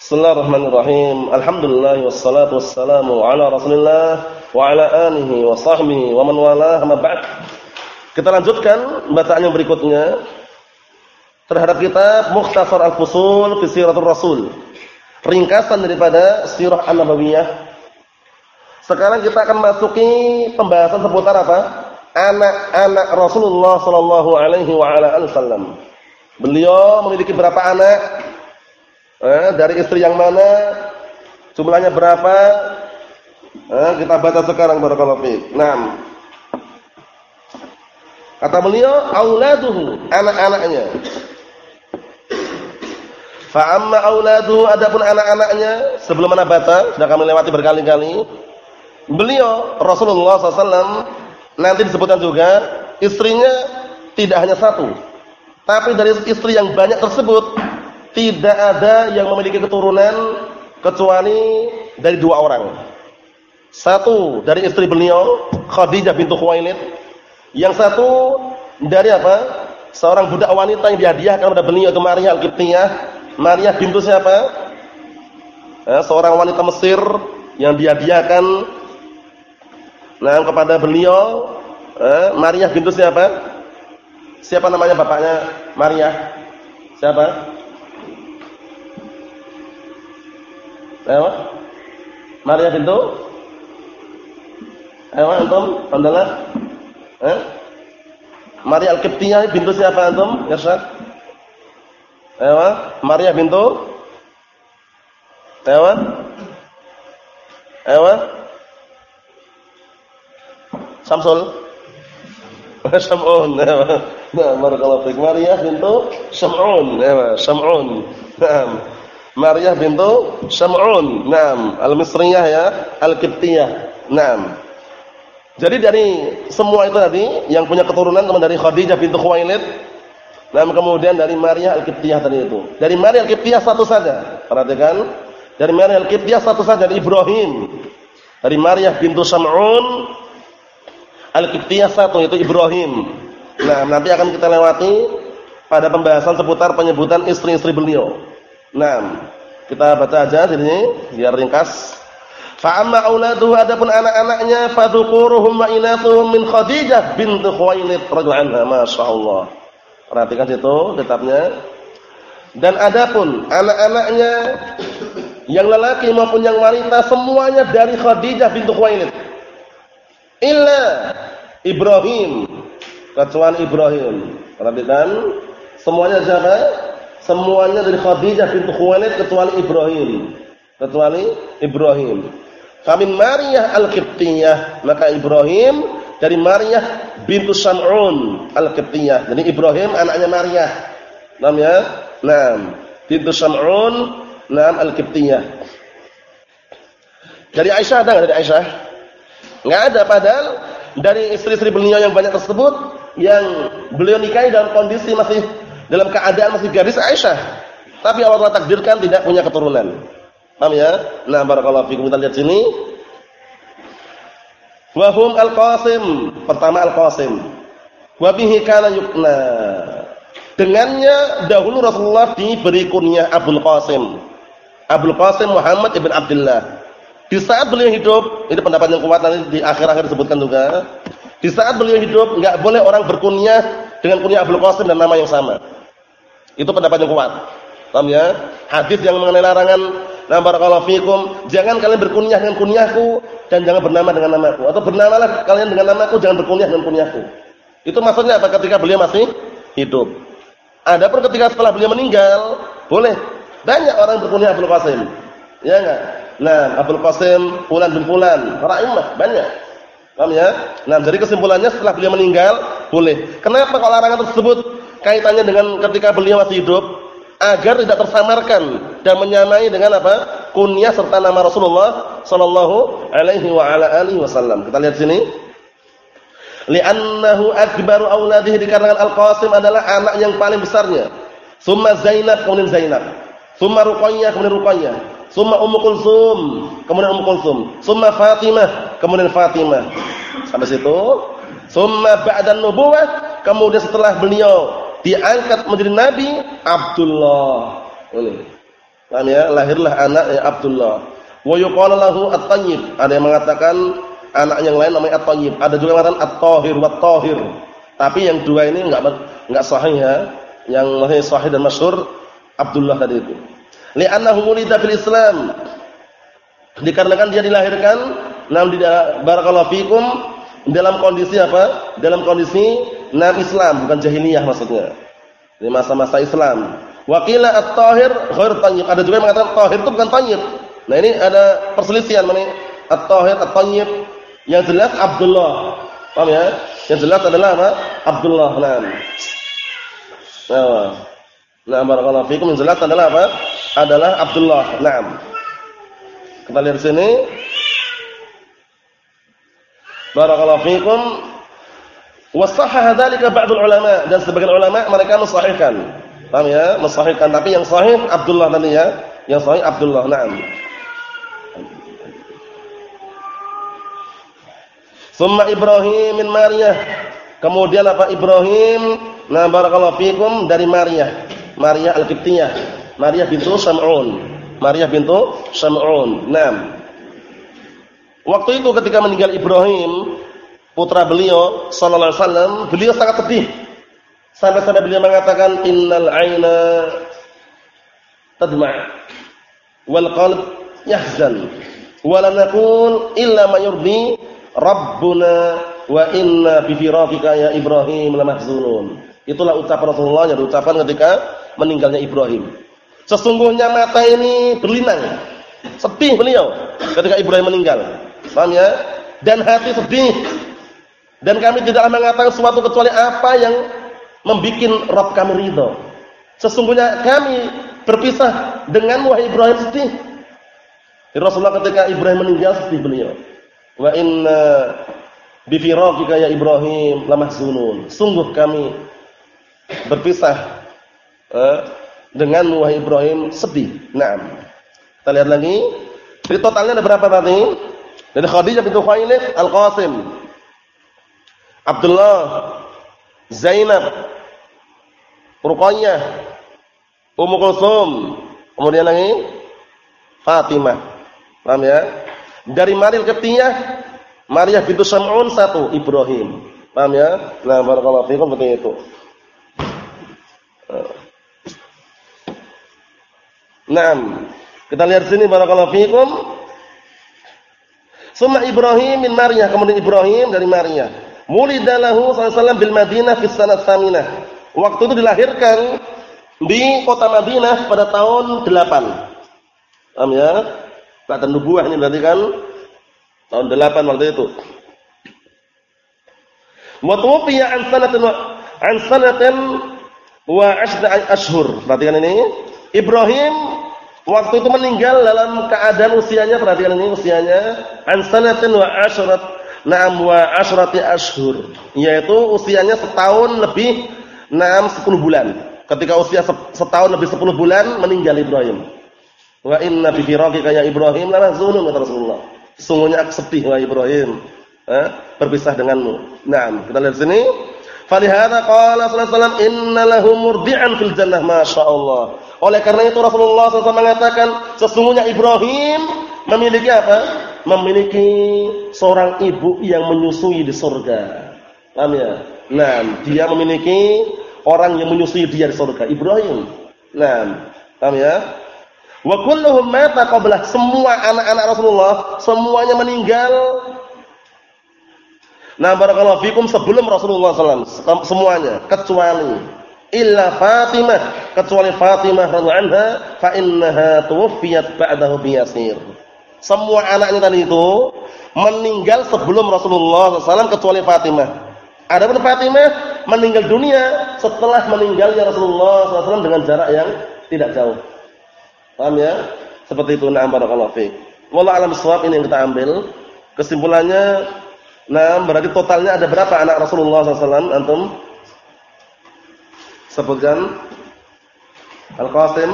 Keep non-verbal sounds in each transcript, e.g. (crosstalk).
Bismillahirrahmanirrahim. Alhamdulillah wassalatu wassalamu ala Rasulillah wa ala alihi wa sahbihi wa man walah ma ba'd. Kita lanjutkan bacaan yang berikutnya terhadap kitab Mukhtasar Al-Fusul fi Siratul Rasul. Ringkasan daripada Sirah An-Nabawiyah. Sekarang kita akan masuki pembahasan seputar apa? Anak-anak Rasulullah sallallahu alaihi wa ala wasallam. Beliau memiliki berapa anak? Eh, dari istri yang mana? Jumlahnya berapa? Eh, kita baca sekarang barakallahu fiik. Naam. Kata beliau, auladuhu, anak-anaknya. Fa amma auladuhu adapun anak-anaknya, sebelum mana baca, sudah kami lewati berkali-kali. Beliau Rasulullah SAW nanti disebutkan juga istrinya tidak hanya satu, tapi dari istri yang banyak tersebut tidak ada yang memiliki keturunan kecuali dari dua orang. Satu dari istri beliau, Khadijah bintu Khuwailid. Yang satu dari apa? Seorang budak wanita yang dihadiahkan kepada beliau itu Maria Al-Qibtiyah. Maria bintu siapa? Eh, seorang wanita Mesir yang dihadiahkan nah kepada beliau eh, Maria bintu siapa? Siapa namanya bapaknya Maria? Siapa? Ayo. Maria bintu Ayo antum, pandangan. Eh? Maria Al-Qibtiyah bintu siapa antum? Irsyad. Ayo, Maria bintu Ayo. Ayo. Samsul. (laughs) Sam'un. Nah, barakallahu. Maria bintu Sam'un. Ayo, Sam'un. Naam. Maryah bintu Syam'un. Naam, al-Misriyah ya, al-Qibtiyah. Naam. Jadi dari semua itu tadi yang punya keturunan teman dari Khadijah bintu Khuwailid. Naam, kemudian dari Maryah al-Qibtiyah tadi itu. Dari Maryah al-Qibtiyah satu saja. Perhatikan. Dari Maryah al-Qibtiyah satu saja dari Ibrahim. Dari Maryah bintu Syam'un al-Qibtiyah satu itu Ibrahim. Nah, nanti akan kita lewati pada pembahasan seputar penyebutan istri-istri beliau. Nah, kita baca aja sini biar ringkas. Fa amma auladuhu adapun anak-anaknya fadhukuruhum wa inathuhum min Khadijah bint Khuwailid radhiyallahu anha masyaallah. Perhatikan situ kitabnya. Dan adapun anak-anaknya yang lelaki maupun yang wanita semuanya dari Khadijah bint Khuwailid. Illa Ibrahim kecuali Ibrahim. Perhatikan semuanya siapa? Semuanya dari Khadijah bintu Khuwailid kecuali Ibrahim. Kecuali Ibrahim. Famin Maryah Al-Qibtiyah, maka Ibrahim dari Maryah bintu Sam'un Al-Qibtiyah. Jadi Ibrahim anaknya Maryah. Namanya Naam, bintu Sam'un Naam Al-Qibtiyah. Dari Aisyah ada enggak dari Aisyah? Enggak ada padahal dari istri-istri beliau yang banyak tersebut yang beliau nikahi dalam kondisi masih dalam keadaan masih gadis Aisyah. Tapi Allah Taala takdirkan tidak punya keturunan. Paham ya? Nah, barakallahu fikum kita lihat sini. Wa hum al-Qasim. Pertama al-Qasim. Wa bihi kana yukna. Dengannya dahulu Rasulullah diberi kunyah Abdul Qasim. Abdul Qasim Muhammad ibn Abdullah. Di saat beliau hidup, ini pendapat yang kuat nanti di akhir-akhir disebutkan juga. Di saat beliau hidup, enggak boleh orang berkunyah dengan kunyah Abdul Qasim dan nama yang sama. Itu pendapat yang kuat. Paham ya? Hadis yang mengenai larangan nah barakallahu fikum, jangan kalian berkunyah dengan kunyahku dan jangan bernama dengan namaku atau bernamalah kalian dengan namaku jangan berkunyah dengan kunyahku. Itu maksudnya apa ketika beliau masih hidup. Adapun ketika setelah beliau meninggal, boleh banyak orang berkunyah Abdul Qasim. Ya enggak? Nah, Abdul Qasim fulan bin fulan, raimah banyak. Paham ya? Nah, jadi kesimpulannya setelah beliau meninggal, boleh. Kenapa kalau larangan tersebut kaitannya dengan ketika beliau masih hidup agar tidak tersamarkan dan menyamai dengan apa? kunyah serta nama Rasulullah sallallahu alaihi wa ala alihi wasallam. Kita lihat sini. Li'annahu akbaru auladihi dikarenakan Al-Qasim adalah anak yang paling besarnya. Summa Zainab kemudian Zainab. Summa Ruqayyah kemudian Ruqayyah. Summa Ummu Kulsum kemudian Ummu Kulsum. Summa Fatimah kemudian Fatimah. Sampai situ. Summa ba'dan nubuwah kemudian setelah beliau diangkat menjadi nabi Abdullah. Ini. Paham ya? Lahirlah anak ya Abdullah. Wa yuqalu lahu At-Tayyib. Ada yang mengatakan anak yang lain namanya At-Tayyib. Ada juga yang mengatakan At-Tahir wa Tahir. Tapi yang dua ini enggak enggak sahih ya. Yang lebih sahih dan masyhur Abdullah tadi itu. Li'annahu wulida fil Islam. Dikarenakan dia dilahirkan nam barakallahu fikum dalam kondisi apa? Dalam kondisi nam Islam, bukan jahiliyah maksudnya. Di masa-masa Islam. Wakila at-tahir khair tayyib. Ada juga yang mengatakan tahir itu bukan tayyib. Nah, ini ada perselisihan mana at-tahir at-tayyib. Yang jelas Abdullah. Paham ya? Yang jelas adalah apa? Abdullah. Nah. Nah, nah barakallahu fikum yang jelas adalah apa? Adalah Abdullah. Naam. Kita lihat sini. Barakallahu fikum. Wasahha dzalika ba'dul ulama dan sebagian ulama mereka mensahihkan. Paham ya? Mensahihkan tapi yang sahih Abdullah tadi ya. Yang sahih Abdullah. Naam. Summa Ibrahim min Maryah. Kemudian apa Ibrahim? Nah barakallahu fikum dari Maryah. Maryah Al-Qibtiyah. Maryah bintu Sam'un. Maryah bintu Sam'un. Naam. Waktu itu ketika meninggal Ibrahim, putra beliau sallallahu alaihi wasallam, beliau sangat sedih. Sampai-sampai beliau mengatakan innal aina tadma' wal qalb yahzan wa la naqul illa ma yurdi rabbuna wa inna bi firaqika ya Ibrahim lamahzunun. Itulah ucapan Rasulullah yang diucapkan ketika meninggalnya Ibrahim. Sesungguhnya mata ini berlinang. Sedih beliau ketika Ibrahim meninggal. Paham ya? Dan hati sedih. Dan kami tidak mengatakan sesuatu kecuali apa yang membuat Rabb kami ridho. Sesungguhnya kami berpisah dengan wahai Ibrahim sedih. Rasulullah ketika Ibrahim meninggal sedih beliau. Wa inna bi firaqika ya Ibrahim lamahzunun. Sungguh kami berpisah eh, dengan wahai Ibrahim sedih. Naam. Kita lihat lagi. Jadi totalnya ada berapa tadi? Dari Khadijah bintu Khuwailid Al-Qasim. Abdullah, Zainab, Ruqayyah, Ummu Kulsum, kemudian lagi Fatimah. Paham ya? Dari Maril Qibtiyah, Maria bintu Sam'un satu, Ibrahim. Paham ya? Nah, barakallahu fiikum seperti itu. Naam. Kita lihat sini barakallahu fiikum. Summa Ibrahim min Maryah, kemudian Ibrahim dari Maryah. Mulidalahu sallallahu bil Madinah fi sanat saminah. Waktu itu dilahirkan di kota Madinah pada tahun 8. Paham ya? Kata nubuah ini berarti kan tahun 8 waktu itu. Wa tuwfiya an sanatin an sanatin wa ashda ashhur. Perhatikan ini. Ibrahim Waktu itu meninggal dalam keadaan usianya perhatikan ini usianya an sanatin wa asyarat na'am wa asyrati ashhur yaitu usianya setahun lebih enam sepuluh bulan. Ketika usia setahun lebih sepuluh bulan meninggal Ibrahim. Wa inna bi firaqika ya Ibrahim la mahzunun kata Rasulullah. Sungguhnya aku sedih wahai Ibrahim, eh, berpisah denganmu. Naam, kita lihat sini. Falihada qala sallallahu alaihi wasallam murdi'an fil jannah masyaallah. Oleh karena itu Rasulullah SAW mengatakan sesungguhnya Ibrahim memiliki apa? Memiliki seorang ibu yang menyusui di surga. Paham ya? Nah, dia memiliki orang yang menyusui dia di surga, Ibrahim. Nah, paham ya? Wa kulluhum mata qablah semua anak-anak Rasulullah semuanya meninggal Nah barakallahu fikum sebelum Rasulullah SAW semuanya kecuali illa Fatimah kecuali Fatimah radhiyallahu anha fa innaha tuwfiyat ba'dahu biyasir. Semua anaknya tadi itu meninggal sebelum Rasulullah SAW kecuali Fatimah. Adapun Fatimah meninggal dunia setelah meninggalnya Rasulullah SAW dengan jarak yang tidak jauh. Paham ya? Seperti itu na'am barakallahu fiik. Wallahu alam shawab ini yang kita ambil. Kesimpulannya Nah, berarti totalnya ada berapa anak Rasulullah SAW? Antum sebutkan Al-Qasim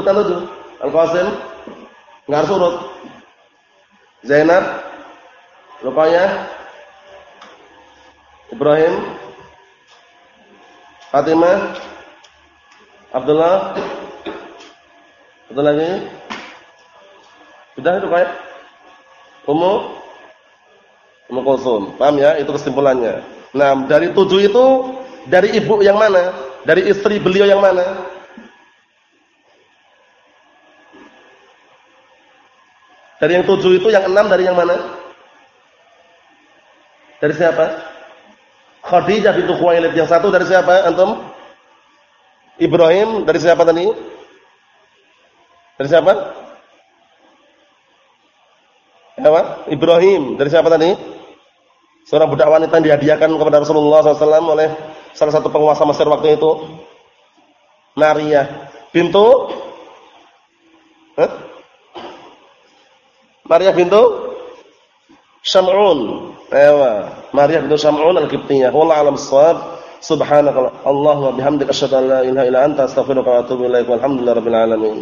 Sebutkan dulu Al-Qasim Nggak harus urut Zainab Rupanya Ibrahim Fatimah? Abdullah? Betul lagi? Sudah itu kayak? Ummu? Ummu Kulsum. Paham ya? Itu kesimpulannya. Nah, dari tujuh itu dari ibu yang mana? Dari istri beliau yang mana? Dari yang tujuh itu yang enam dari yang mana? Dari siapa? Khadijah bintu Khuwailid. Yang satu dari siapa? Antum? Ibrahim dari siapa tadi? Dari siapa? Apa? Ibrahim dari siapa tadi? Seorang budak wanita yang dihadiahkan kepada Rasulullah SAW oleh salah satu penguasa Mesir waktu itu. Maria bintu Hah? Maria bintu Syam'un. Ewa, Maria bintu Syam'un al-Qibtiyah. Wallahu a'lam bissawab. Subhanaka Allahumma bihamdika asyhadu an la ilaha illa anta astaghfiruka wa atubu ilaik. Walhamdulillahirabbil alamin.